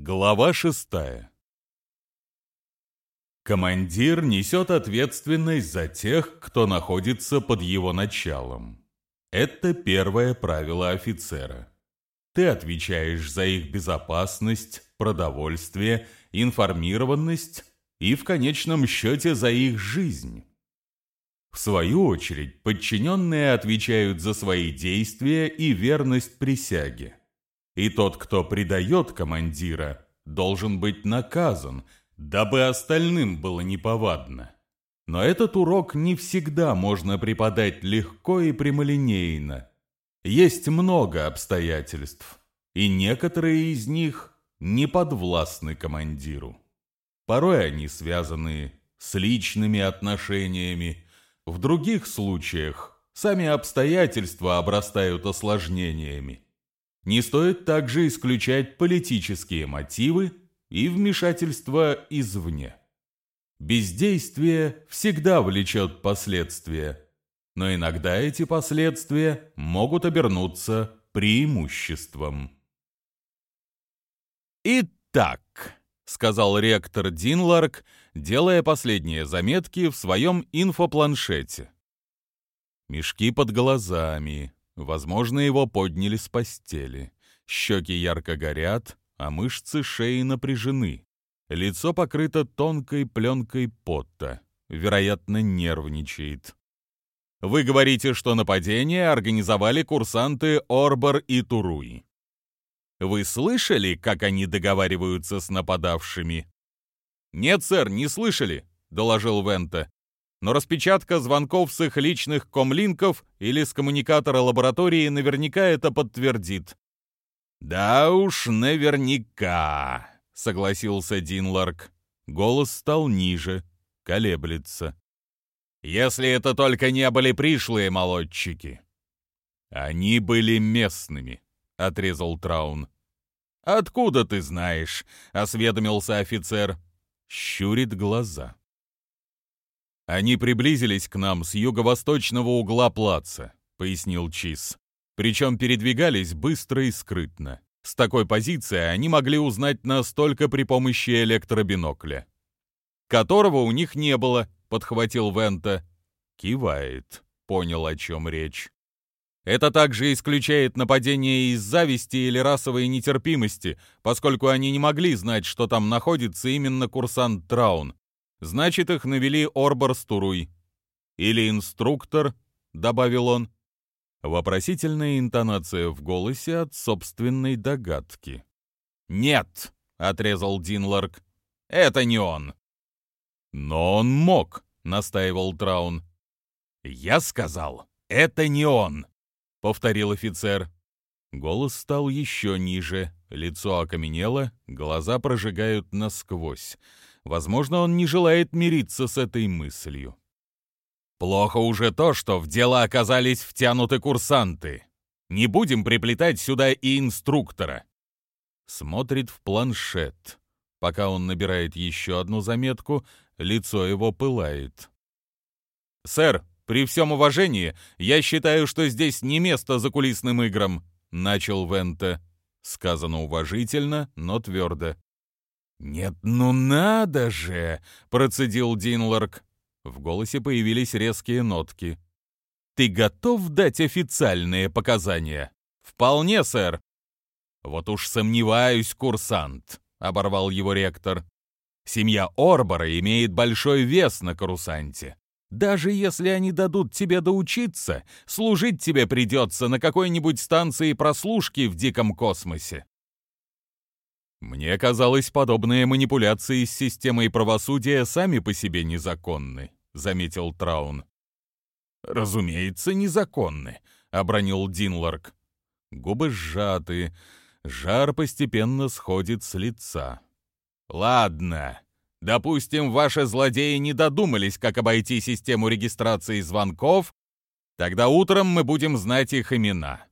Глава шестая. Командир несет ответственность за тех, кто находится под его началом. Это первое правило офицера. Ты отвечаешь за их безопасность, продовольствие, информированность и, в конечном счете, за их жизнь. В свою очередь, подчиненные отвечают за свои действия и верность присяге. И тот, кто предает командира, должен быть наказан, дабы остальным было неповадно. Но этот урок не всегда можно преподать легко и прямолинейно. Есть много обстоятельств, и некоторые из них не подвластны командиру. Порой они связаны с личными отношениями, в других случаях сами обстоятельства обрастают осложнениями. Не стоит также исключать политические мотивы и вмешательство извне. Бездействие всегда влечет последствия, но иногда эти последствия могут обернуться преимуществом. «Итак», — сказал ректор Динларк, делая последние заметки в своем инфопланшете. Мешки под глазами, Возможно, его подняли с постели. Щеки ярко горят, а мышцы шеи напряжены. Лицо покрыто тонкой пленкой пота. Вероятно, нервничает. Вы говорите, что нападение организовали курсанты Орбор и Туруи. Вы слышали, как они договариваются с нападавшими? Нет, сэр, не слышали, доложил Вента но распечатка звонков с их личных комлинков или с коммуникатора лаборатории наверняка это подтвердит. «Да уж, наверняка», — согласился Динларк. Голос стал ниже, колеблется. «Если это только не были пришлые молодчики». «Они были местными», — отрезал Траун. «Откуда ты знаешь?» — осведомился офицер. Щурит глаза. «Они приблизились к нам с юго-восточного угла плаца», — пояснил Чиз. «Причем передвигались быстро и скрытно. С такой позиции они могли узнать нас только при помощи электробинокля». «Которого у них не было», — подхватил Вента. Кивает. Понял, о чем речь. Это также исключает нападение из зависти или расовой нетерпимости, поскольку они не могли знать, что там находится именно курсант Траун, Значит, их навели Орбор с. Или инструктор, добавил он. Вопросительная интонация в голосе от собственной догадки. «Нет», — отрезал Динларк, — «это не он». «Но он мог», — настаивал Траун. «Я сказал, это не он», — повторил офицер. Голос стал еще ниже, лицо окаменело, глаза прожигают насквозь. Возможно, он не желает мириться с этой мыслью. Плохо уже то, что в дело оказались втянуты курсанты. Не будем приплетать сюда и инструктора. Смотрит в планшет. Пока он набирает еще одну заметку, лицо его пылает. «Сэр, при всем уважении, я считаю, что здесь не место за кулисным играм», — начал Вента. Сказано уважительно, но твердо. «Нет, ну надо же!» — процедил Динларк. В голосе появились резкие нотки. «Ты готов дать официальные показания?» «Вполне, сэр». «Вот уж сомневаюсь, курсант», — оборвал его ректор. «Семья Орбора имеет большой вес на курсанте. Даже если они дадут тебе доучиться, служить тебе придется на какой-нибудь станции прослушки в диком космосе. Мне казалось, подобные манипуляции с системой правосудия сами по себе незаконны, заметил Траун. Разумеется, незаконны, обронил Динларк. Губы сжаты, жар постепенно сходит с лица. Ладно, допустим, ваши злодеи не додумались, как обойти систему регистрации звонков, тогда утром мы будем знать их имена.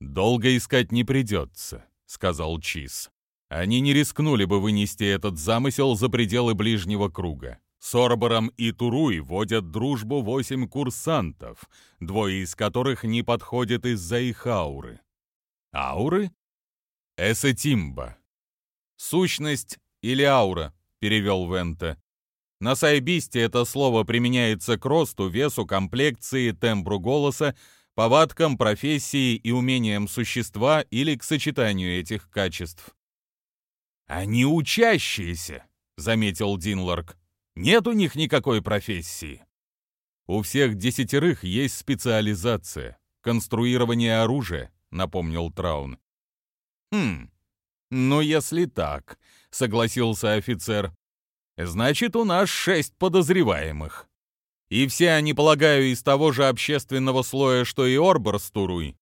Долго искать не придется, сказал Чиз. Они не рискнули бы вынести этот замысел за пределы ближнего круга. С Орбором и Туруй водят дружбу восемь курсантов, двое из которых не подходят из-за их ауры. Ауры? Эсетимба. «Сущность или аура», — перевел Вента. На сайбисте это слово применяется к росту, весу, комплекции, тембру голоса, повадкам, профессии и умениям существа или к сочетанию этих качеств. «Они учащиеся», — заметил Динларк. «Нет у них никакой профессии». «У всех десятерых есть специализация. Конструирование оружия», — напомнил Траун. «Хм, ну если так», — согласился офицер. «Значит, у нас шесть подозреваемых. И все они, полагаю, из того же общественного слоя, что и Орбор с Туруй.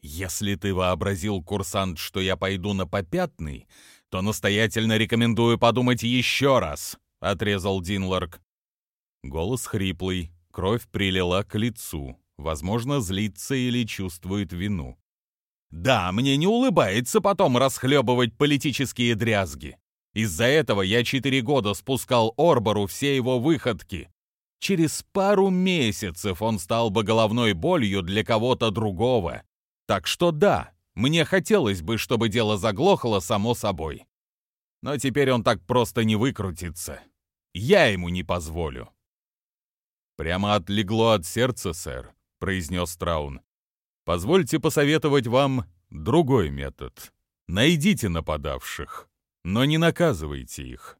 Если ты вообразил, курсант, что я пойду на попятный, то настоятельно рекомендую подумать еще раз», — отрезал Динларк. Голос хриплый, кровь прилила к лицу. Возможно, злится или чувствует вину. «Да, мне не улыбается потом расхлебывать политические дрязги. Из-за этого я четыре года спускал Орбору все его выходки. Через пару месяцев он стал бы головной болью для кого-то другого. Так что да, мне хотелось бы, чтобы дело заглохло само собой. Но теперь он так просто не выкрутится. Я ему не позволю. «Прямо отлегло от сердца, сэр», — произнес Траун. «Позвольте посоветовать вам другой метод. Найдите нападавших, но не наказывайте их».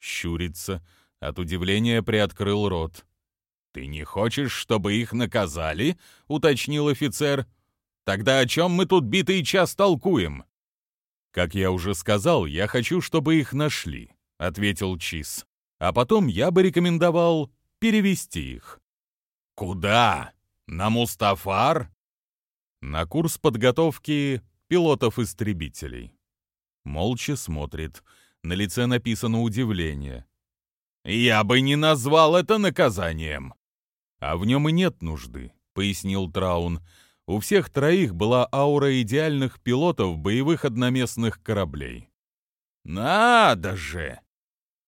Щурится, от удивления приоткрыл рот. «Ты не хочешь, чтобы их наказали?» — уточнил офицер. Тогда о чем мы тут битый час толкуем?» «Как я уже сказал, я хочу, чтобы их нашли», — ответил Чиз. «А потом я бы рекомендовал перевести их». «Куда? На Мустафар?» «На курс подготовки пилотов-истребителей». Молча смотрит. На лице написано удивление. «Я бы не назвал это наказанием!» «А в нем и нет нужды», — пояснил Траун. У всех троих была аура идеальных пилотов боевых одноместных кораблей. «Надо же!»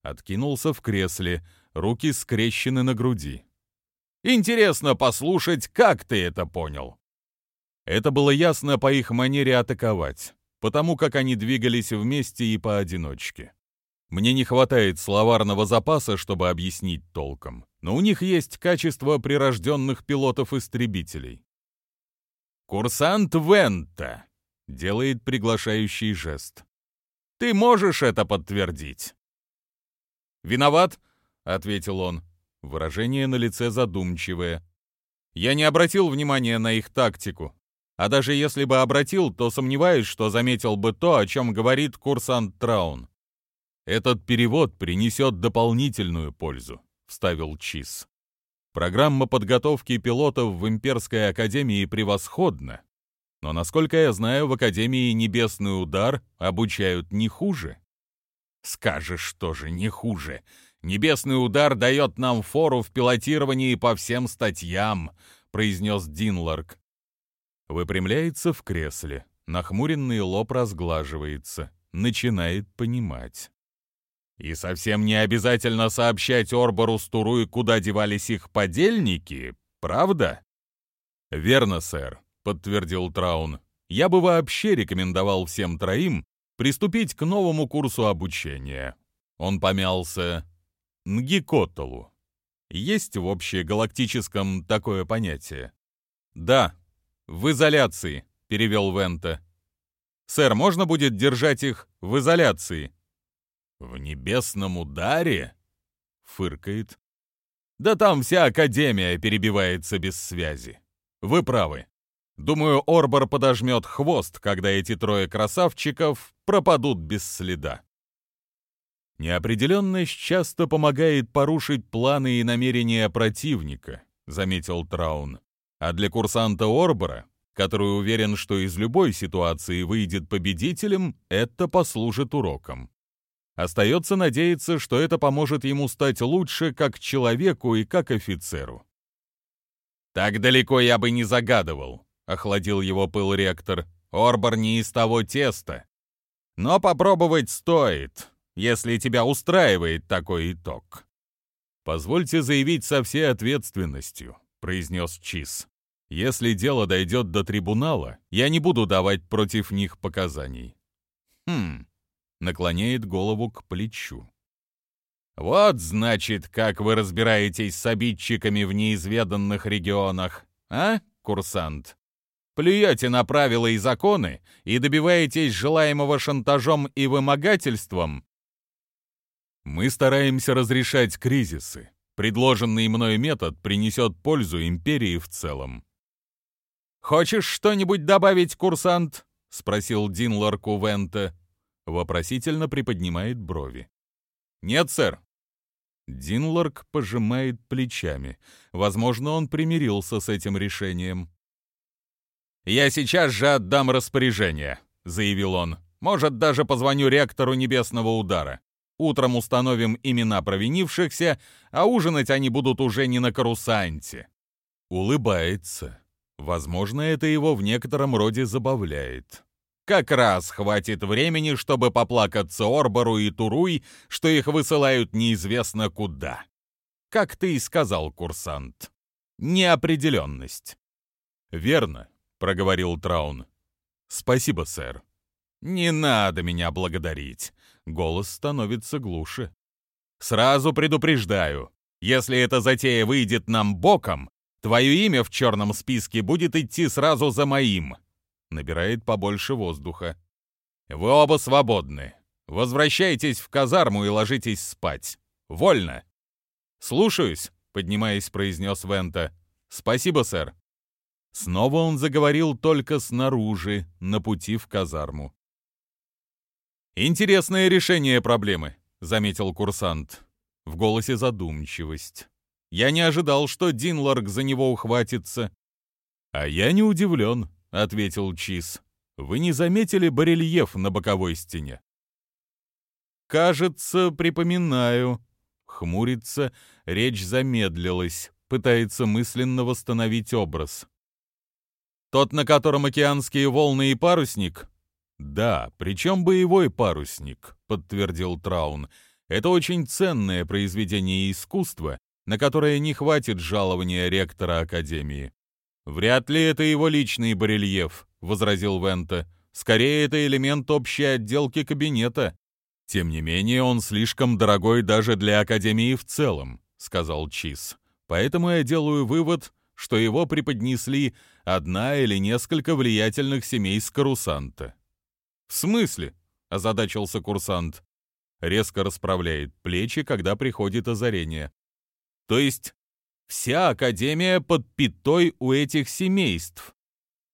Откинулся в кресле, руки скрещены на груди. «Интересно послушать, как ты это понял?» Это было ясно по их манере атаковать, потому как они двигались вместе и поодиночке. Мне не хватает словарного запаса, чтобы объяснить толком, но у них есть качество прирожденных пилотов-истребителей. «Курсант Вента!» — делает приглашающий жест. «Ты можешь это подтвердить?» «Виноват», — ответил он. Выражение на лице задумчивое. «Я не обратил внимания на их тактику. А даже если бы обратил, то сомневаюсь, что заметил бы то, о чем говорит курсант Траун. Этот перевод принесет дополнительную пользу», — вставил Чиз. Программа подготовки пилотов в Имперской Академии превосходна, но, насколько я знаю, в Академии Небесный Удар обучают не хуже. Скажешь тоже не хуже. Небесный Удар дает нам фору в пилотировании по всем статьям, произнес Динларк. Выпрямляется в кресле, нахмуренный лоб разглаживается, начинает понимать. И совсем не обязательно сообщать Орбору Стуруи, куда девались их подельники, правда? Верно, сэр, подтвердил Траун. Я бы вообще рекомендовал всем троим приступить к новому курсу обучения. Он помялся. Нгикотолу. Есть в общегалактическом такое понятие? Да, в изоляции, перевел Вента. Сэр, можно будет держать их в изоляции? «В небесном ударе?» — фыркает. «Да там вся Академия перебивается без связи. Вы правы. Думаю, Орбор подожмет хвост, когда эти трое красавчиков пропадут без следа». «Неопределенность часто помогает порушить планы и намерения противника», — заметил Траун. «А для курсанта Орбора, который уверен, что из любой ситуации выйдет победителем, это послужит уроком. Остается надеяться, что это поможет ему стать лучше как человеку и как офицеру. «Так далеко я бы не загадывал», — охладил его пыл ректор. «Орбор не из того теста. Но попробовать стоит, если тебя устраивает такой итог». «Позвольте заявить со всей ответственностью», — произнес Чиз. «Если дело дойдет до трибунала, я не буду давать против них показаний». «Хм, наклоняет голову к плечу. «Вот, значит, как вы разбираетесь с обидчиками в неизведанных регионах, а, курсант? Плюете на правила и законы и добиваетесь желаемого шантажом и вымогательством?» «Мы стараемся разрешать кризисы. Предложенный мной метод принесет пользу империи в целом». «Хочешь что-нибудь добавить, курсант?» — спросил Динлар Кувента. Вопросительно приподнимает брови. «Нет, сэр». Динларк пожимает плечами. Возможно, он примирился с этим решением. «Я сейчас же отдам распоряжение», — заявил он. «Может, даже позвоню ректору Небесного Удара. Утром установим имена провинившихся, а ужинать они будут уже не на карусанте». Улыбается. Возможно, это его в некотором роде забавляет. Как раз хватит времени, чтобы поплакаться Орбору и Туруй, что их высылают неизвестно куда. Как ты и сказал, курсант. Неопределенность. «Верно», — проговорил Траун. «Спасибо, сэр». «Не надо меня благодарить». Голос становится глуше. «Сразу предупреждаю, если эта затея выйдет нам боком, Твое имя в черном списке будет идти сразу за моим. Набирает побольше воздуха. Вы оба свободны. Возвращайтесь в казарму и ложитесь спать. Вольно. Слушаюсь, поднимаясь, произнес Вента. Спасибо, сэр. Снова он заговорил только снаружи, на пути в казарму. «Интересное решение проблемы», — заметил курсант. В голосе задумчивость. Я не ожидал, что Динларк за него ухватится. А я не удивлен, ответил Чиз. Вы не заметили барельеф на боковой стене? Кажется, припоминаю. Хмурится, речь замедлилась, пытается мысленно восстановить образ. Тот, на котором океанские волны и парусник? Да, причем боевой парусник, подтвердил Траун. Это очень ценное произведение искусства, на которое не хватит жалования ректора Академии. «Вряд ли это его личный барельеф», — возразил Вента. «Скорее, это элемент общей отделки кабинета. Тем не менее, он слишком дорогой даже для Академии в целом», — сказал Чиз. «Поэтому я делаю вывод, что его преподнесли одна или несколько влиятельных семей с Карусанта». «В смысле?» — озадачился курсант. Резко расправляет плечи, когда приходит озарение. То есть вся Академия под пятой у этих семейств.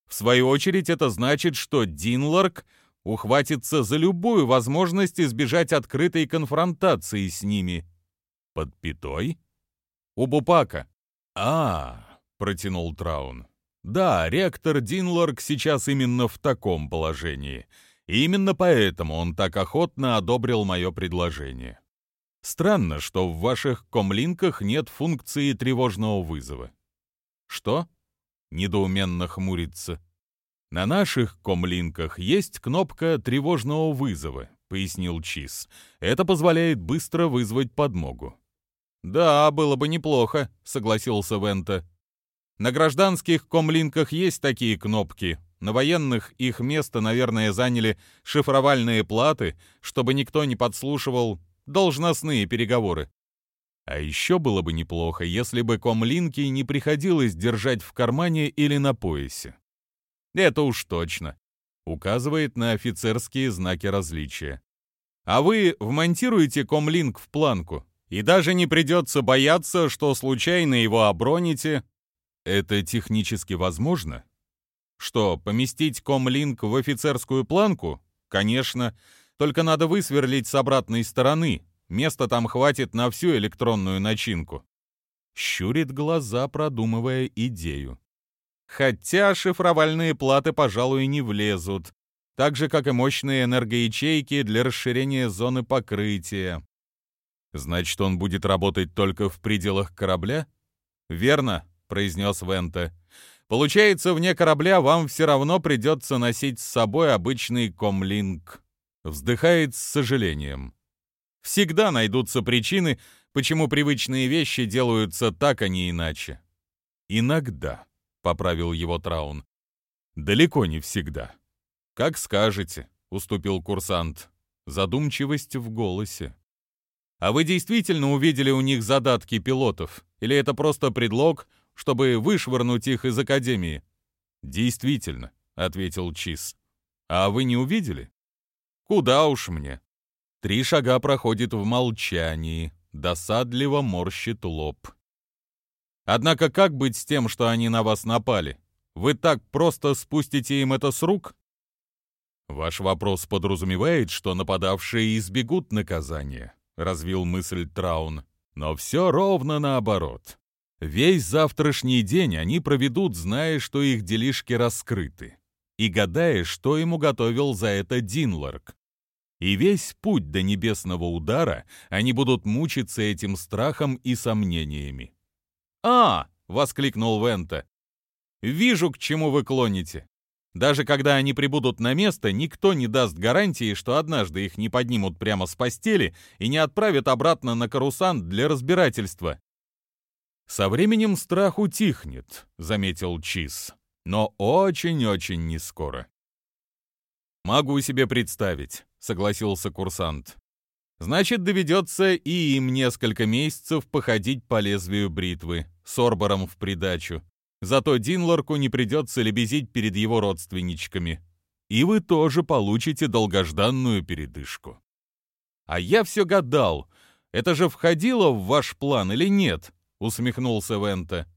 В свою очередь это значит, что Динларк ухватится за любую возможность избежать открытой конфронтации с ними. Под пятой? У Бупака. А, протянул Траун. Да, ректор Динларк сейчас именно в таком положении. И именно поэтому он так охотно одобрил мое предложение. Странно, что в ваших комлинках нет функции тревожного вызова. Что? Недоуменно хмурится. На наших комлинках есть кнопка тревожного вызова, пояснил Чиз. Это позволяет быстро вызвать подмогу. Да, было бы неплохо, согласился Вента. На гражданских комлинках есть такие кнопки. На военных их место, наверное, заняли шифровальные платы, чтобы никто не подслушивал должностные переговоры. А еще было бы неплохо, если бы комлинки не приходилось держать в кармане или на поясе. Это уж точно. Указывает на офицерские знаки различия. А вы вмонтируете комлинк в планку, и даже не придется бояться, что случайно его оброните. Это технически возможно? Что, поместить комлинк в офицерскую планку? Конечно. Только надо высверлить с обратной стороны. Места там хватит на всю электронную начинку. Щурит глаза, продумывая идею. Хотя шифровальные платы, пожалуй, не влезут. Так же, как и мощные энергоячейки для расширения зоны покрытия. Значит, он будет работать только в пределах корабля? Верно, произнес Вента. Получается, вне корабля вам все равно придется носить с собой обычный комлинк. Вздыхает с сожалением. Всегда найдутся причины, почему привычные вещи делаются так, а не иначе. Иногда, поправил его Траун. Далеко не всегда. Как скажете, уступил курсант. задумчивость в голосе. «А вы действительно увидели у них задатки пилотов? Или это просто предлог, чтобы вышвырнуть их из Академии?» «Действительно», — ответил Чиз. «А вы не увидели?» «Куда уж мне». Три шага проходит в молчании, досадливо морщит лоб. «Однако как быть с тем, что они на вас напали? Вы так просто спустите им это с рук?» «Ваш вопрос подразумевает, что нападавшие избегут наказания», — развил мысль Траун. «Но все ровно наоборот. Весь завтрашний день они проведут, зная, что их делишки раскрыты, и гадая, что ему готовил за это Динларк. И весь путь до небесного удара они будут мучиться этим страхом и сомнениями. «А!» — воскликнул Вента. «Вижу, к чему вы клоните. Даже когда они прибудут на место, никто не даст гарантии, что однажды их не поднимут прямо с постели и не отправят обратно на карусан для разбирательства. «Со временем страх утихнет», — заметил Чиз, — «но очень-очень не скоро». «Могу себе представить», — согласился курсант. «Значит, доведется и им несколько месяцев походить по лезвию бритвы, с Орбором в придачу. Зато Динлорку не придется лебезить перед его родственничками. И вы тоже получите долгожданную передышку». «А я все гадал, это же входило в ваш план или нет?» усмехнулся Вента.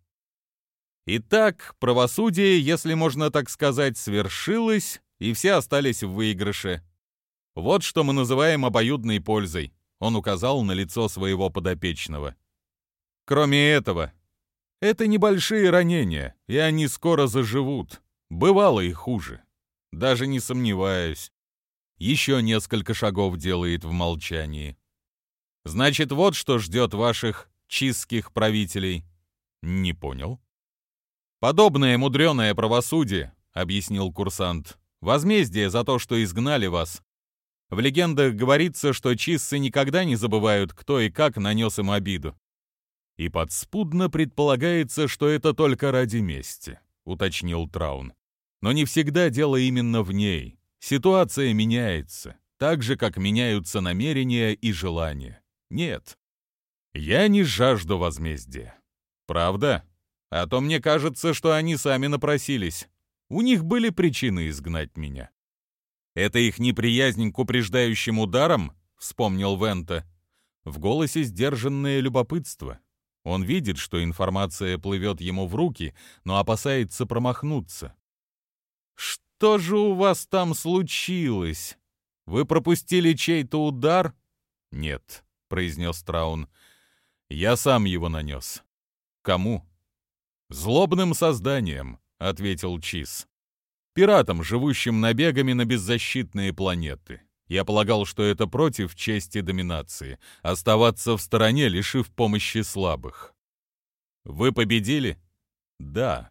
Итак, правосудие, если можно так сказать, свершилось, и все остались в выигрыше. Вот что мы называем обоюдной пользой. Он указал на лицо своего подопечного. Кроме этого, это небольшие ранения, и они скоро заживут. Бывало и хуже. Даже не сомневаюсь. Еще несколько шагов делает в молчании. Значит, вот что ждет ваших чистских правителей. Не понял. Подобное мудреное правосудие, объяснил курсант. Возмездие за то, что изгнали вас. В легендах говорится, что чиссы никогда не забывают, кто и как нанес им обиду. И подспудно предполагается, что это только ради мести, уточнил Траун. Но не всегда дело именно в ней. Ситуация меняется, так же, как меняются намерения и желания. Нет, я не жажду возмездия. Правда? А то мне кажется, что они сами напросились. У них были причины изгнать меня. Это их неприязнь к упреждающим ударам, вспомнил Вента. В голосе сдержанное любопытство. Он видит, что информация плывет ему в руки, но опасается промахнуться. «Что же у вас там случилось? Вы пропустили чей-то удар?» «Нет», — произнес Траун. Я сам его нанес. Кому? Злобным созданием, ответил Чиз. Пиратам, живущим набегами на беззащитные планеты. Я полагал, что это против чести доминации — оставаться в стороне, лишив помощи слабых. Вы победили? Да.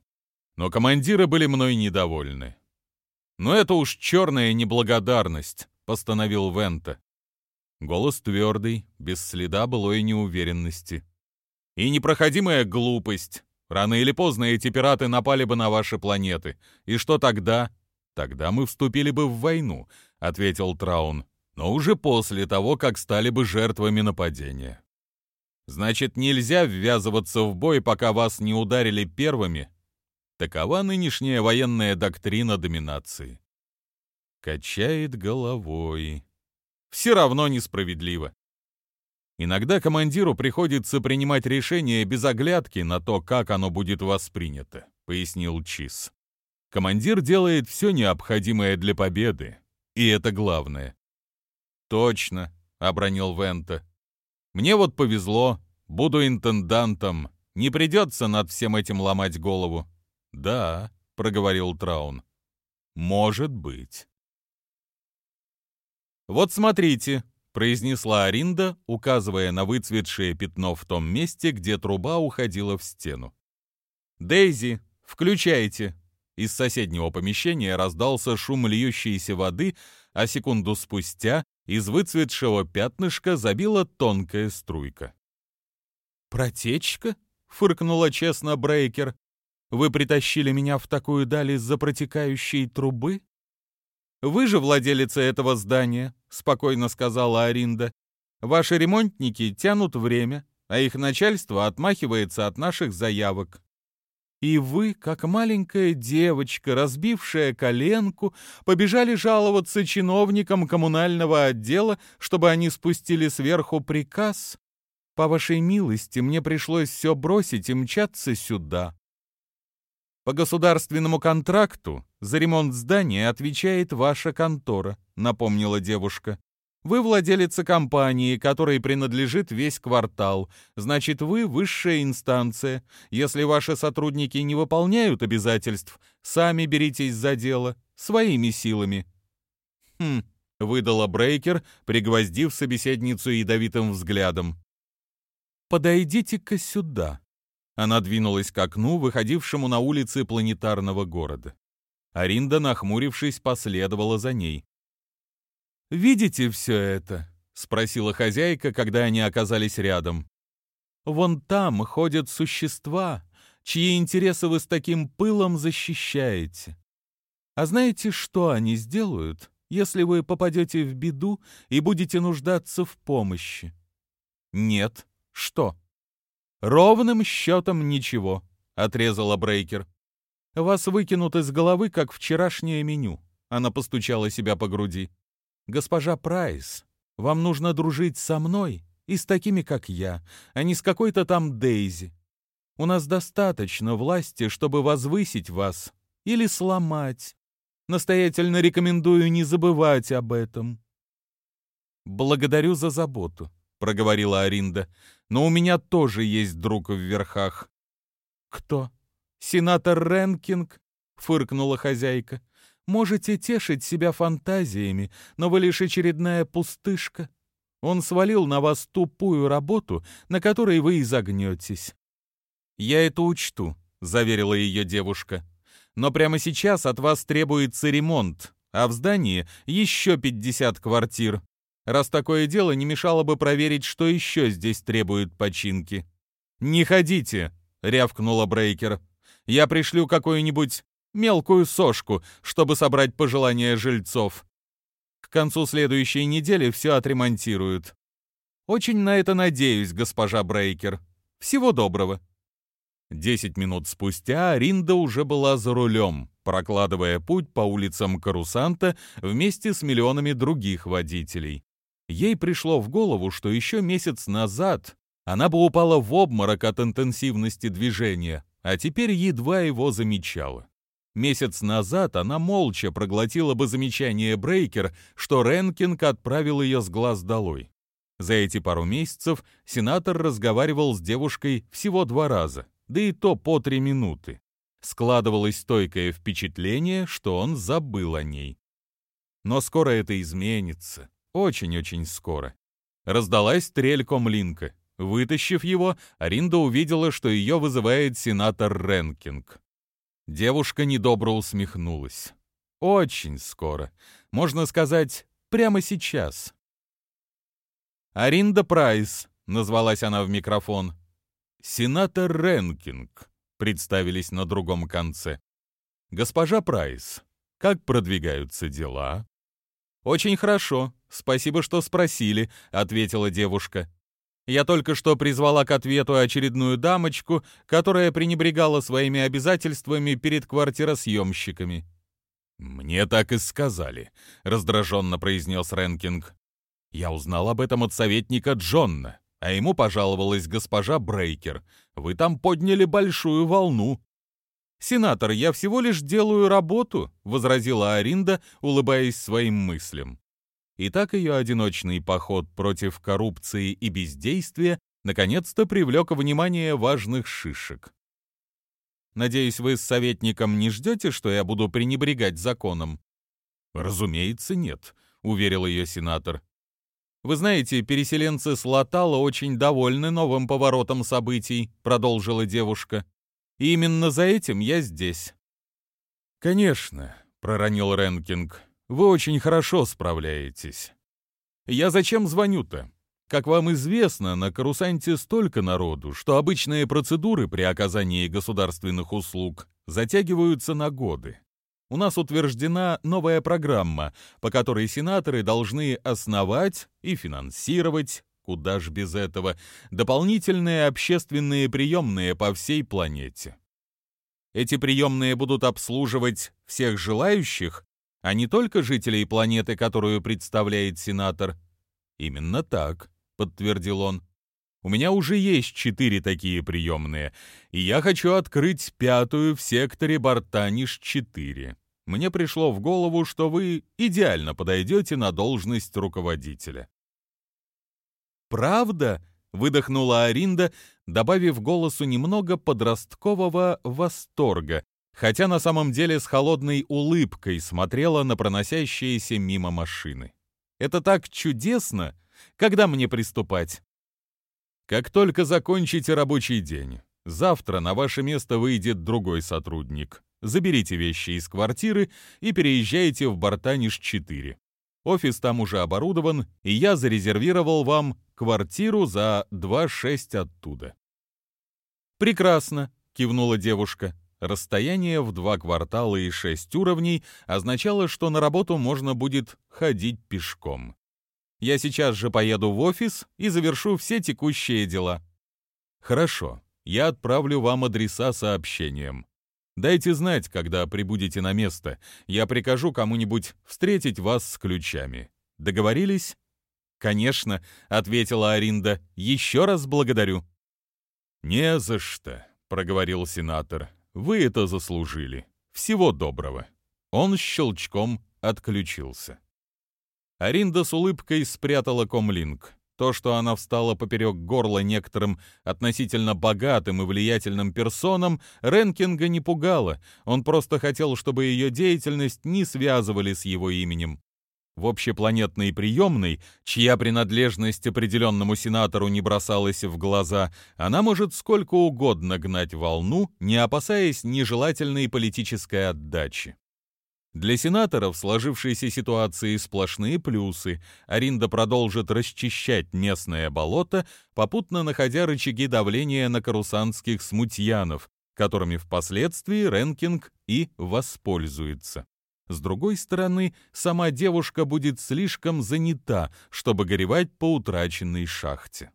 Но командиры были мной недовольны. Но это уж черная неблагодарность, постановил Вента. Голос твердый, без следа былой неуверенности. «И непроходимая глупость. Рано или поздно эти пираты напали бы на ваши планеты. И что тогда?» «Тогда мы вступили бы в войну», — ответил Траун. «Но уже после того, как стали бы жертвами нападения». «Значит, нельзя ввязываться в бой, пока вас не ударили первыми?» Такова нынешняя военная доктрина доминации. Качает головой все равно несправедливо. Иногда командиру приходится принимать решение без оглядки на то, как оно будет воспринято, пояснил Чиз. Командир делает все необходимое для победы, и это главное. Точно, обронил Вента. Мне вот повезло, буду интендантом, не придется над всем этим ломать голову. Да, проговорил Траун. Может быть. «Вот смотрите», — произнесла Аринда, указывая на выцветшее пятно в том месте, где труба уходила в стену. «Дейзи, включайте!» Из соседнего помещения раздался шум льющейся воды, а секунду спустя из выцветшего пятнышка забила тонкая струйка. «Протечка?» — фыркнула честно Брейкер. «Вы притащили меня в такую даль из-за протекающей трубы?» Вы же владелица этого здания, спокойно сказала Аринда. Ваши ремонтники тянут время, а их начальство отмахивается от наших заявок. И вы, как маленькая девочка, разбившая коленку, побежали жаловаться чиновникам коммунального отдела, чтобы они спустили сверху приказ. По вашей милости, мне пришлось все бросить и мчаться сюда. По государственному контракту за ремонт здания отвечает ваша контора, напомнила девушка. Вы владелица компании, которой принадлежит весь квартал. Значит, вы высшая инстанция. Если ваши сотрудники не выполняют обязательств, сами беритесь за дело своими силами. Хм, выдала Брейкер, пригвоздив собеседницу ядовитым взглядом. Подойдите-ка сюда. Она двинулась к окну, выходившему на улицы планетарного города. Аринда, нахмурившись, последовала за ней. «Видите все это?» — спросила хозяйка, когда они оказались рядом. «Вон там ходят существа, чьи интересы вы с таким пылом защищаете. А знаете, что они сделают, если вы попадете в беду и будете нуждаться в помощи?» «Нет. Что?» «Ровным счетом ничего», — отрезала Брейкер. «Вас выкинут из головы, как вчерашнее меню». Она постучала себя по груди. «Госпожа Прайс, вам нужно дружить со мной и с такими, как я, а не с какой-то там Дейзи. У нас достаточно власти, чтобы возвысить вас или сломать. Настоятельно рекомендую не забывать об этом». «Благодарю за заботу», — проговорила Аринда, — «но у меня тоже есть друг в верхах». «Кто? Сенатор Ренкинг?» — фыркнула хозяйка. Можете тешить себя фантазиями, но вы лишь очередная пустышка. Он свалил на вас тупую работу, на которой вы изогнетесь. «Я это учту», — заверила ее девушка. «Но прямо сейчас от вас требуется ремонт, а в здании еще 50 квартир. Раз такое дело, не мешало бы проверить, что еще здесь требует починки». «Не ходите», — рявкнула Брейкер. «Я пришлю какую-нибудь мелкую сошку, чтобы собрать пожелания жильцов. К концу следующей недели все отремонтируют. Очень на это надеюсь, госпожа Брейкер. Всего доброго. Десять минут спустя Ринда уже была за рулем, прокладывая путь по улицам Карусанта вместе с миллионами других водителей. Ей пришло в голову, что еще месяц назад она бы упала в обморок от интенсивности движения, а теперь едва его замечала. Месяц назад она молча проглотила бы замечание Брейкер, что Ренкинг отправил ее с глаз долой. За эти пару месяцев сенатор разговаривал с девушкой всего два раза, да и то по три минуты. Складывалось стойкое впечатление, что он забыл о ней. Но скоро это изменится. Очень-очень скоро. Раздалась трель комлинка. Вытащив его, Аринда увидела, что ее вызывает сенатор Ренкинг. Девушка недобро усмехнулась. Очень скоро. Можно сказать, прямо сейчас. «Аринда Прайс», — назвалась она в микрофон. «Сенатор Ренкинг», — представились на другом конце. «Госпожа Прайс, как продвигаются дела?» «Очень хорошо. Спасибо, что спросили», — ответила девушка. Я только что призвала к ответу очередную дамочку, которая пренебрегала своими обязательствами перед квартиросъемщиками. «Мне так и сказали», — раздраженно произнес Ренкинг. «Я узнал об этом от советника Джонна, а ему пожаловалась госпожа Брейкер. Вы там подняли большую волну». «Сенатор, я всего лишь делаю работу», — возразила Аринда, улыбаясь своим мыслям. И так ее одиночный поход против коррупции и бездействия наконец-то привлек внимание важных шишек. «Надеюсь, вы с советником не ждете, что я буду пренебрегать законом?» «Разумеется, нет», — уверил ее сенатор. «Вы знаете, переселенцы с Латала очень довольны новым поворотом событий», — продолжила девушка. «И именно за этим я здесь». «Конечно», — проронил Ренкинг. Вы очень хорошо справляетесь. Я зачем звоню-то? Как вам известно, на Карусанте столько народу, что обычные процедуры при оказании государственных услуг затягиваются на годы. у нас утверждена новая программа, по которой сенаторы должны основать и финансировать, куда ж без этого, дополнительные общественные приемные по всей планете. Эти приемные будут обслуживать всех желающих, а не только жителей планеты, которую представляет сенатор. Именно так, подтвердил он. У меня уже есть четыре такие приемные, и я хочу открыть пятую в секторе Бартаниш-4. Мне пришло в голову, что вы идеально подойдете на должность руководителя. «Правда?» — выдохнула Аринда, добавив голосу немного подросткового восторга, хотя на самом деле с холодной улыбкой смотрела на проносящиеся мимо машины. «Это так чудесно! Когда мне приступать?» Как только закончите рабочий день, завтра на ваше место выйдет другой сотрудник. Заберите вещи из квартиры и переезжайте в Бартаниш-4. Офис там уже оборудован, и я зарезервировал вам квартиру за 2,6 оттуда. «Прекрасно», — кивнула девушка. Расстояние в два квартала и шесть уровней означало, что на работу можно будет ходить пешком. Я сейчас же поеду в офис и завершу все текущие дела. Хорошо, я отправлю вам адреса сообщением. Дайте знать, когда прибудете на место. Я прикажу кому-нибудь встретить вас с ключами. Договорились? Конечно, ответила Аринда. Еще раз благодарю. Не за что, проговорил сенатор. Вы это заслужили. Всего доброго. Он щелчком отключился. Аринда с улыбкой спрятала комлинг. То, что она встала поперек горла некоторым относительно богатым и влиятельным персонам, Ренкинга не пугало. Он просто хотел, чтобы ее деятельность не связывали с его именем. В общепланетной приемной, чья принадлежность определенному сенатору не бросалась в глаза, она может сколько угодно гнать волну, не опасаясь нежелательной политической отдачи. Для сенаторов в сложившейся ситуации сплошные плюсы. Аринда продолжит расчищать местное болото, попутно находя рычаги давления на карусанских смутьянов, которыми впоследствии Ренкинг и воспользуется. С другой стороны, сама девушка будет слишком занята, чтобы горевать по утраченной шахте.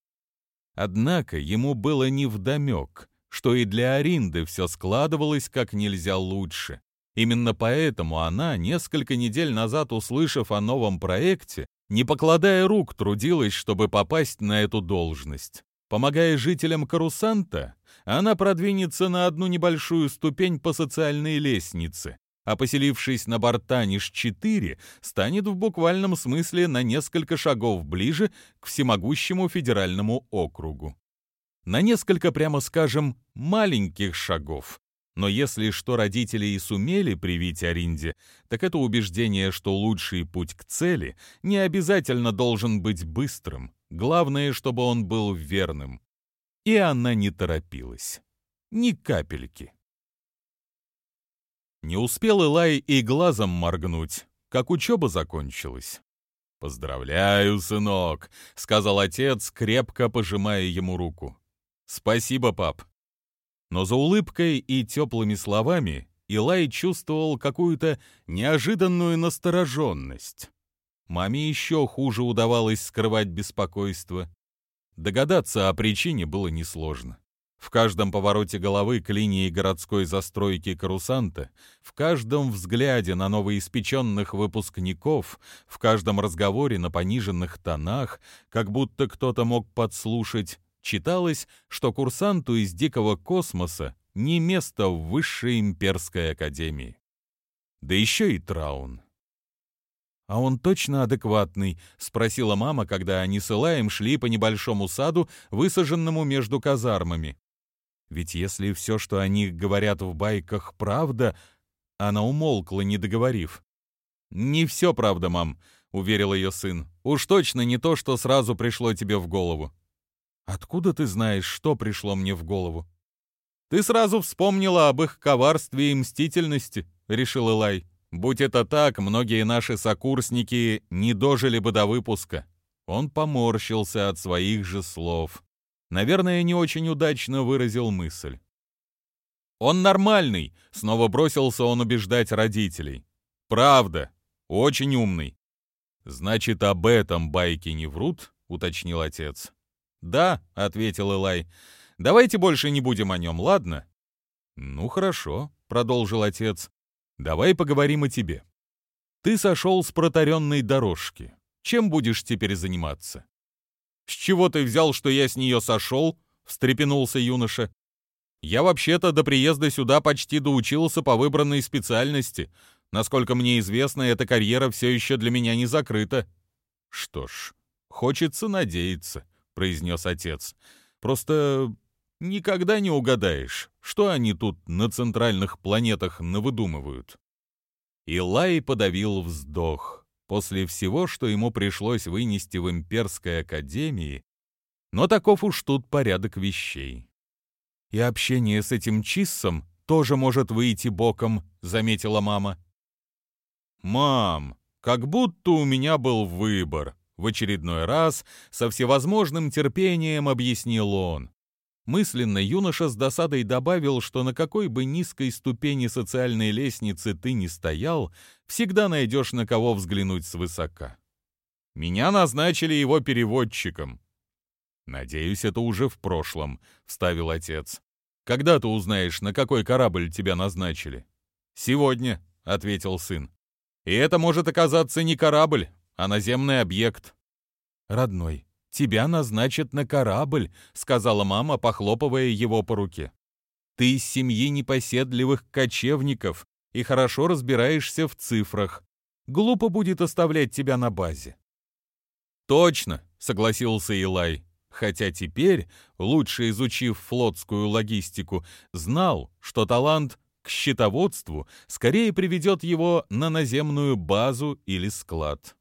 Однако ему было невдомек, что и для Аринды все складывалось как нельзя лучше. Именно поэтому она, несколько недель назад услышав о новом проекте, не покладая рук, трудилась, чтобы попасть на эту должность. Помогая жителям Карусанта, она продвинется на одну небольшую ступень по социальной лестнице, а поселившись на Бартаниш-4, станет в буквальном смысле на несколько шагов ближе к всемогущему федеральному округу. На несколько, прямо скажем, маленьких шагов, но если что родители и сумели привить Аринде, так это убеждение, что лучший путь к цели не обязательно должен быть быстрым. Главное, чтобы он был верным. И она не торопилась. Ни капельки. Не успел Илай и глазом моргнуть, как учеба закончилась. «Поздравляю, сынок», — сказал отец, крепко пожимая ему руку. «Спасибо, пап но за улыбкой и теплыми словами Илай чувствовал какую-то неожиданную настороженность. Маме еще хуже удавалось скрывать беспокойство. Догадаться о причине было несложно. В каждом повороте головы к линии городской застройки Карусанта, в каждом взгляде на новоиспеченных выпускников, в каждом разговоре на пониженных тонах, как будто кто-то мог подслушать, читалось, что курсанту из дикого космоса не место в высшей имперской академии. Да еще и Траун. «А он точно адекватный?» — спросила мама, когда они с Илаем шли по небольшому саду, высаженному между казармами. «Ведь если все, что они говорят в байках, правда...» Она умолкла, не договорив. «Не все правда, мам», — уверил ее сын. «Уж точно не то, что сразу пришло тебе в голову. Откуда ты знаешь, что пришло мне в голову? Ты сразу вспомнила об их коварстве и мстительности, решил Илай. Будь это так, многие наши сокурсники не дожили бы до выпуска. Он поморщился от своих же слов. Наверное, не очень удачно выразил мысль. Он нормальный, снова бросился он убеждать родителей. Правда, очень умный. Значит, об этом байки не врут, уточнил отец. Да, ответил Элай. Давайте больше не будем о нем, ладно? Ну хорошо, продолжил отец. Давай поговорим о тебе. Ты сошел с протаренной дорожки. Чем будешь теперь заниматься? С чего ты взял, что я с нее сошел? встрепенулся юноша. Я вообще-то до приезда сюда почти доучился по выбранной специальности. Насколько мне известно, эта карьера все еще для меня не закрыта. Что ж, хочется надеяться, произнес отец. Просто никогда не угадаешь, что они тут на центральных планетах навыдумывают. Илай подавил вздох. После всего, что ему пришлось вынести в Имперской Академии, но таков уж тут порядок вещей. «И общение с этим Чиссом тоже может выйти боком», — заметила мама. «Мам, как будто у меня был выбор», — в очередной раз со всевозможным терпением объяснил он. Мысленно юноша с досадой добавил, что на какой бы низкой ступени социальной лестницы ты ни стоял, всегда найдешь на кого взглянуть свысока. Меня назначили его переводчиком. «Надеюсь, это уже в прошлом», — вставил отец. «Когда ты узнаешь, на какой корабль тебя назначили?» «Сегодня», — ответил сын. «И это может оказаться не корабль, а наземный объект». «Родной, тебя назначат на корабль», — сказала мама, похлопывая его по руке. «Ты из семьи непоседливых кочевников и хорошо разбираешься в цифрах. Глупо будет оставлять тебя на базе». «Точно», — согласился Илай хотя теперь, лучше изучив флотскую логистику, знал, что талант к счетоводству скорее приведет его на наземную базу или склад.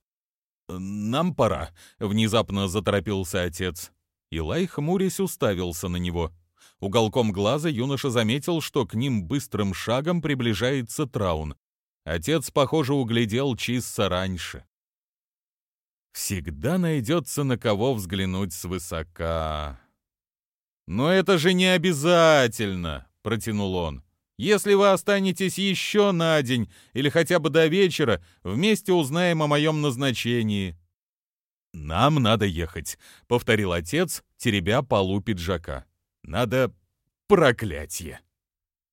«Нам пора», — внезапно заторопился отец. Илай, хмурясь, уставился на него. Уголком глаза юноша заметил, что к ним быстрым шагом приближается Траун. Отец, похоже, углядел Чисса раньше. Всегда найдется на кого взглянуть свысока. «Но это же не обязательно!» — протянул он. «Если вы останетесь еще на день или хотя бы до вечера, вместе узнаем о моем назначении». «Нам надо ехать», — повторил отец, теребя полу пиджака. «Надо проклятие».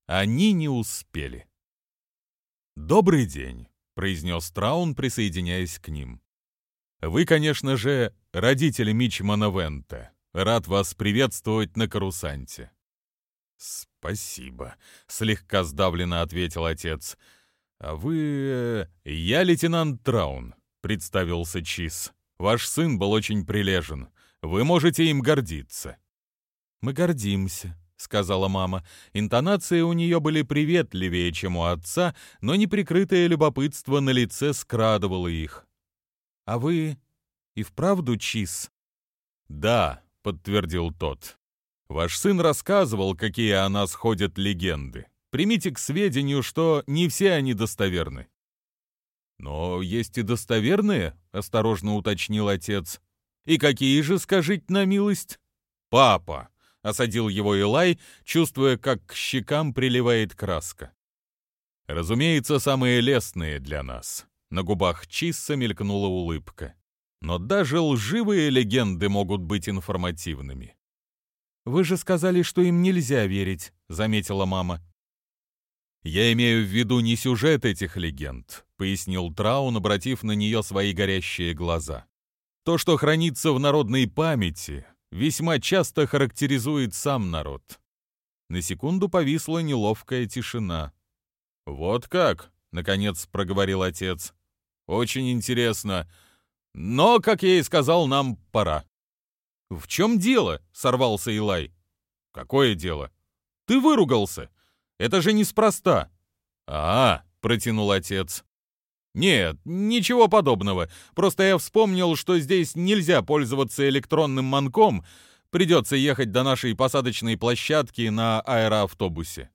Они не успели. «Добрый день», — произнес Траун, присоединяясь к ним. Вы, конечно же, родители Мичмана Вента. Рад вас приветствовать на карусанте. Спасибо, слегка сдавленно ответил отец. А вы... Э, я лейтенант Траун, представился Чиз. Ваш сын был очень прилежен. Вы можете им гордиться. Мы гордимся, сказала мама. Интонации у нее были приветливее, чем у отца, но неприкрытое любопытство на лице скрадывало их. «А вы и вправду Чиз?» «Да», — подтвердил тот. «Ваш сын рассказывал, какие о нас ходят легенды. Примите к сведению, что не все они достоверны». «Но есть и достоверные», — осторожно уточнил отец. «И какие же, скажите на милость?» «Папа», — осадил его Илай, чувствуя, как к щекам приливает краска. «Разумеется, самые лестные для нас. На губах Чисса мелькнула улыбка. Но даже лживые легенды могут быть информативными. «Вы же сказали, что им нельзя верить», — заметила мама. «Я имею в виду не сюжет этих легенд», — пояснил Траун, обратив на нее свои горящие глаза. «То, что хранится в народной памяти, весьма часто характеризует сам народ». На секунду повисла неловкая тишина. «Вот как?» — наконец проговорил отец. Очень интересно. Но, как я и сказал, нам пора. В чем дело? Сорвался Илай. Какое дело? Ты выругался. Это же неспроста. А, протянул отец. Нет, ничего подобного. Просто я вспомнил, что здесь нельзя пользоваться электронным манком. Придется ехать до нашей посадочной площадки на аэроавтобусе.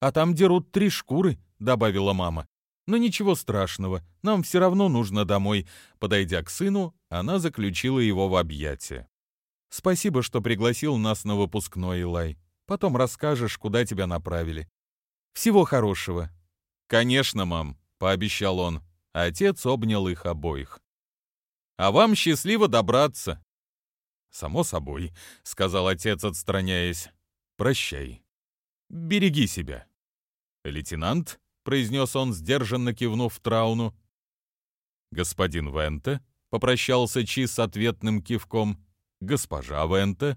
А там дерут три шкуры, добавила мама. Но ничего страшного, нам все равно нужно домой. Подойдя к сыну, она заключила его в объятия. Спасибо, что пригласил нас на выпускной, Илай. Потом расскажешь, куда тебя направили. Всего хорошего». «Конечно, мам», — пообещал он. Отец обнял их обоих. «А вам счастливо добраться». «Само собой», — сказал отец, отстраняясь. «Прощай. Береги себя». «Лейтенант», — произнес он, сдержанно кивнув Трауну. «Господин Венте», — попрощался Чи с ответным кивком. «Госпожа Венте,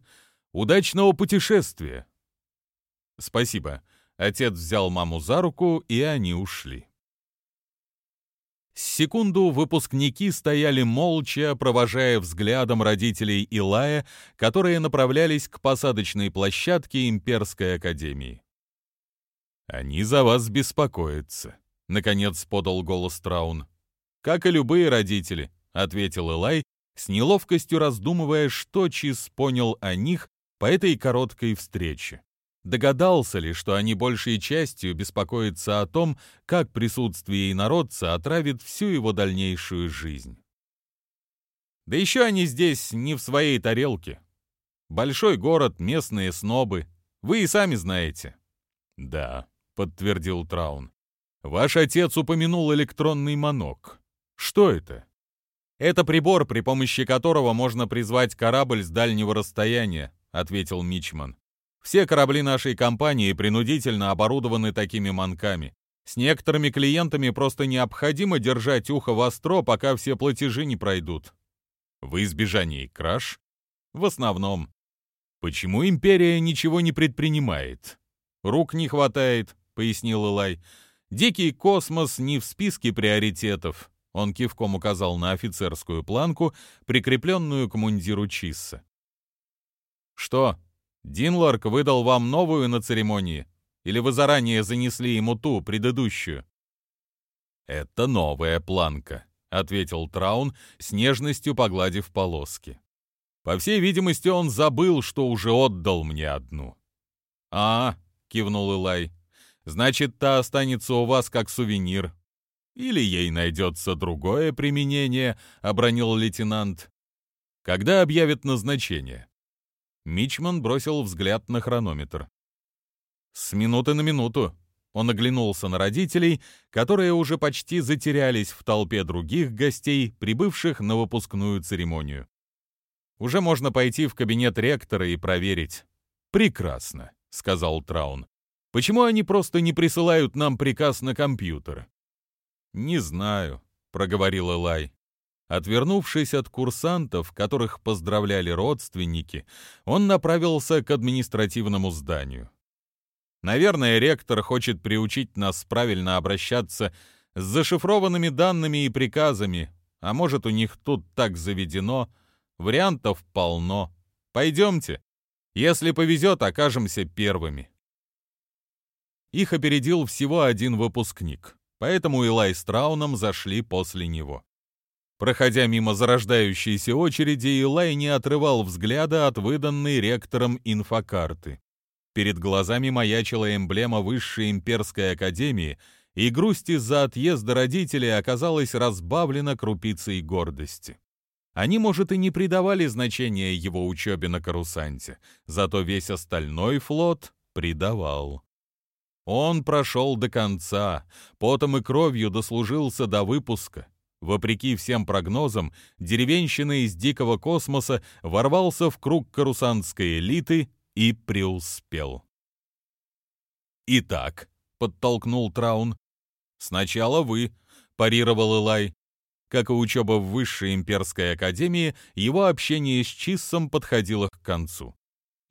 удачного путешествия!» «Спасибо». Отец взял маму за руку, и они ушли. С секунду выпускники стояли молча, провожая взглядом родителей Илая, которые направлялись к посадочной площадке Имперской Академии. «Они за вас беспокоятся», — наконец подал голос Траун. «Как и любые родители», — ответил Илай, с неловкостью раздумывая, что Чиз понял о них по этой короткой встрече. Догадался ли, что они большей частью беспокоятся о том, как присутствие инородца отравит всю его дальнейшую жизнь. Да еще они здесь не в своей тарелке. Большой город, местные снобы. Вы и сами знаете. Да, подтвердил Траун. Ваш отец упомянул электронный манок. Что это? Это прибор, при помощи которого можно призвать корабль с дальнего расстояния, ответил Мичман. Все корабли нашей компании принудительно оборудованы такими манками. С некоторыми клиентами просто необходимо держать ухо востро, пока все платежи не пройдут. В избежании краж? В основном. Почему империя ничего не предпринимает? Рук не хватает, пояснил Илай. Дикий космос не в списке приоритетов. Он кивком указал на офицерскую планку, прикрепленную к мундиру Чисса. «Что, Динларк выдал вам новую на церемонии? Или вы заранее занесли ему ту, предыдущую?» «Это новая планка», — ответил Траун, с нежностью погладив полоски. «По всей видимости, он забыл, что уже отдал мне одну». «А, — кивнул Илай, — значит, та останется у вас как сувенир». «Или ей найдется другое применение», — обронил лейтенант. «Когда объявят назначение?» Мичман бросил взгляд на хронометр. С минуты на минуту он оглянулся на родителей, которые уже почти затерялись в толпе других гостей, прибывших на выпускную церемонию. Уже можно пойти в кабинет ректора и проверить. «Прекрасно», — сказал Траун. «Почему они просто не присылают нам приказ на компьютер?» «Не знаю», — проговорил Элай. Отвернувшись от курсантов, которых поздравляли родственники, он направился к административному зданию. Наверное, ректор хочет приучить нас правильно обращаться с зашифрованными данными и приказами, а может, у них тут так заведено. Вариантов полно. Пойдемте. Если повезет, окажемся первыми. Их опередил всего один выпускник, поэтому Илай с Трауном зашли после него. Проходя мимо зарождающейся очереди, Илай не отрывал взгляда от выданной ректором инфокарты. Перед глазами маячила эмблема Высшей имперской академии, и грусть из-за отъезда родителей оказалась разбавлена крупицей гордости. Они, может, и не придавали значения его учебе на Карусанте, зато весь остальной флот придавал. Он прошел до конца, потом и кровью дослужился до выпуска, Вопреки всем прогнозам, деревенщина из дикого космоса ворвался в круг карусанской элиты и преуспел. «Итак», — подтолкнул Траун, — «сначала вы», — парировал Элай. Как и учеба в Высшей имперской академии, его общение с Чиссом подходило к концу.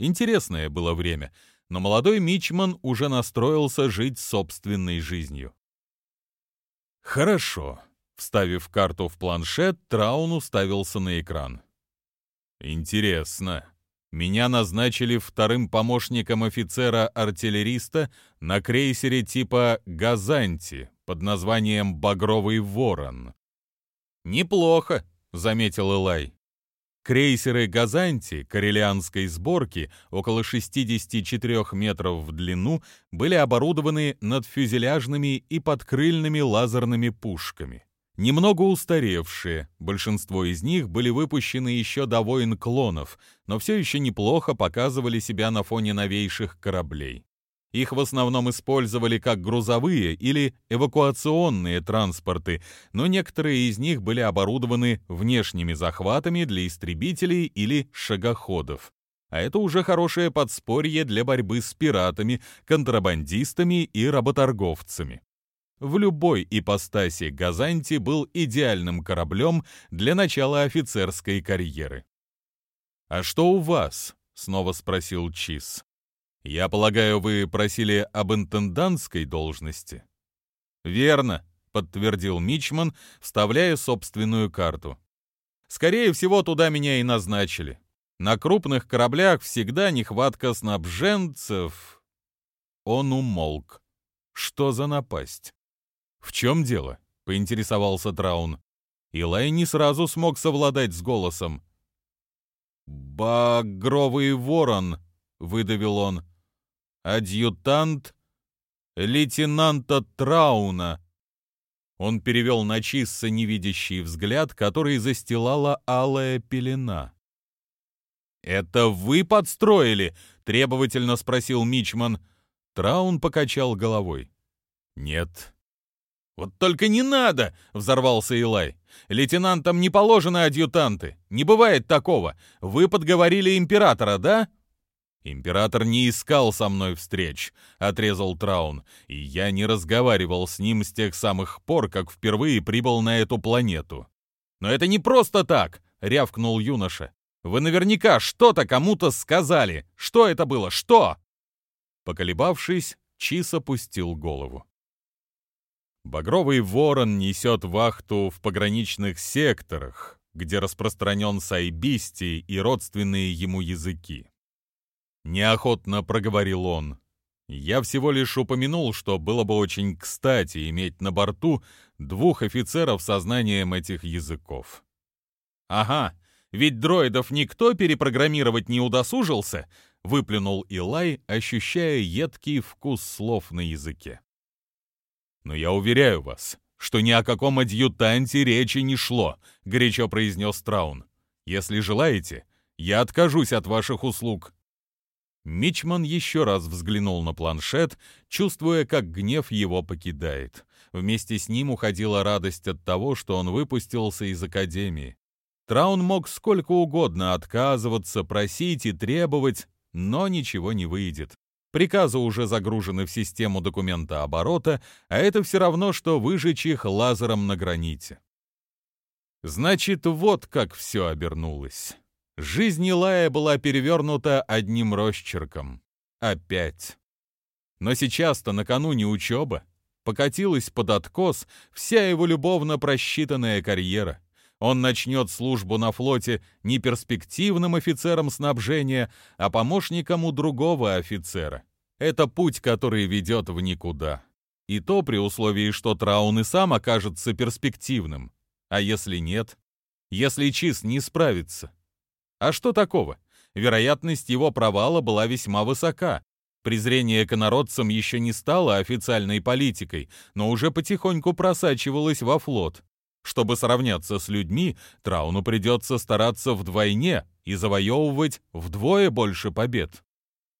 Интересное было время, но молодой Мичман уже настроился жить собственной жизнью. «Хорошо», Вставив карту в планшет, Траун уставился на экран. «Интересно. Меня назначили вторым помощником офицера-артиллериста на крейсере типа «Газанти» под названием «Багровый ворон». «Неплохо», — заметил Элай. Крейсеры «Газанти» карелианской сборки, около 64 метров в длину, были оборудованы надфюзеляжными и подкрыльными лазерными пушками немного устаревшие, большинство из них были выпущены еще до войн клонов, но все еще неплохо показывали себя на фоне новейших кораблей. Их в основном использовали как грузовые или эвакуационные транспорты, но некоторые из них были оборудованы внешними захватами для истребителей или шагоходов. А это уже хорошее подспорье для борьбы с пиратами, контрабандистами и работорговцами. В любой ипостаси Газанти был идеальным кораблем для начала офицерской карьеры. «А что у вас?» — снова спросил Чиз. «Я полагаю, вы просили об интендантской должности?» «Верно», — подтвердил Мичман, вставляя собственную карту. «Скорее всего, туда меня и назначили. На крупных кораблях всегда нехватка снабженцев». Он умолк. «Что за напасть?» «В чем дело?» — поинтересовался Траун. Илай не сразу смог совладать с голосом. «Багровый ворон», — выдавил он адъютант лейтенанта Трауна. Он перевел на Чисса невидящий взгляд, который застилала алая пелена. «Это вы подстроили?» — требовательно спросил Мичман. Траун покачал головой. «Нет». «Вот только не надо!» — взорвался Илай. «Лейтенантам не положены адъютанты. Не бывает такого. Вы подговорили императора, да?» «Император не искал со мной встреч», — отрезал Траун, «и я не разговаривал с ним с тех самых пор, как впервые прибыл на эту планету». «Но это не просто так», — рявкнул юноша. «Вы наверняка что-то кому-то сказали. Что это было? Что?» Поколебавшись, Чис опустил голову. Багровый ворон несет вахту в пограничных секторах, где распространен сайбисти и родственные ему языки. Неохотно проговорил он. Я всего лишь упомянул, что было бы очень кстати иметь на борту двух офицеров со знанием этих языков. «Ага, ведь дроидов никто перепрограммировать не удосужился», — выплюнул Илай, ощущая едкий вкус слов на языке. «Но я уверяю вас, что ни о каком адъютанте речи не шло», — горячо произнес Траун. «Если желаете, я откажусь от ваших услуг. Мичман еще раз взглянул на планшет, чувствуя, как гнев его покидает. Вместе с ним уходила радость от того, что он выпустился из академии. Траун мог сколько угодно отказываться, просить и требовать, но ничего не выйдет. Приказы уже загружены в систему документа оборота, а это все равно, что выжечь их лазером на граните. Значит, вот как все обернулось. Жизнь Илая была перевернута одним росчерком. Опять. Но сейчас-то накануне учеба покатилась под откос вся его любовно просчитанная карьера. Он начнет службу на флоте не перспективным офицером снабжения, а помощником у другого офицера. Это путь, который ведет в никуда. И то при условии, что Траун и сам окажется перспективным. А если нет? Если Чиз не справится? А что такого? Вероятность его провала была весьма высока. Презрение к инородцам еще не стало официальной политикой, но уже потихоньку просачивалось во флот. Чтобы сравняться с людьми, Трауну придется стараться вдвойне и завоевывать вдвое больше побед.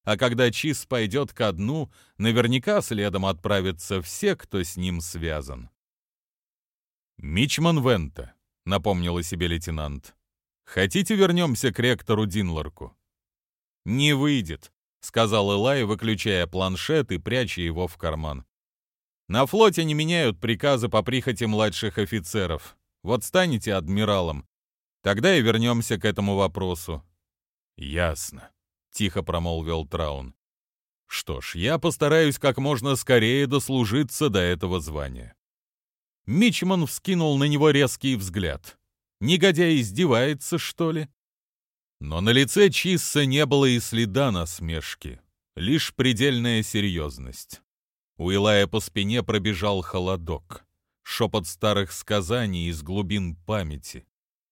А когда Чиз пойдет ко дну, наверняка следом отправятся все, кто с ним связан. «Мичман Вента», — напомнил о себе лейтенант. Хотите, вернемся к ректору Динларку?» «Не выйдет», — сказал Элай, выключая планшет и пряча его в карман. «На флоте не меняют приказы по прихоти младших офицеров. Вот станете адмиралом. Тогда и вернемся к этому вопросу». «Ясно», — тихо промолвил Траун. «Что ж, я постараюсь как можно скорее дослужиться до этого звания». Мичман вскинул на него резкий взгляд. Негодяй издевается, что ли? Но на лице Чисса не было и следа насмешки, лишь предельная серьезность. У Илая по спине пробежал холодок, шепот старых сказаний из глубин памяти.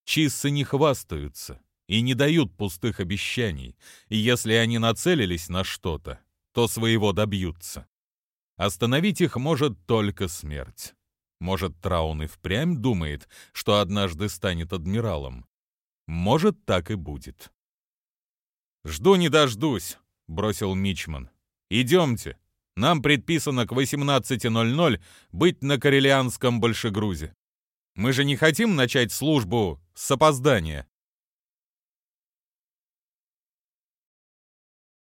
Чиссы не хвастаются и не дают пустых обещаний, и если они нацелились на что-то, то своего добьются. Остановить их может только смерть. Может, Траун и впрямь думает, что однажды станет адмиралом. Может, так и будет. «Жду не дождусь», — бросил Мичман. «Идемте, Нам предписано к 18.00 быть на Карелианском большегрузе. Мы же не хотим начать службу с опоздания.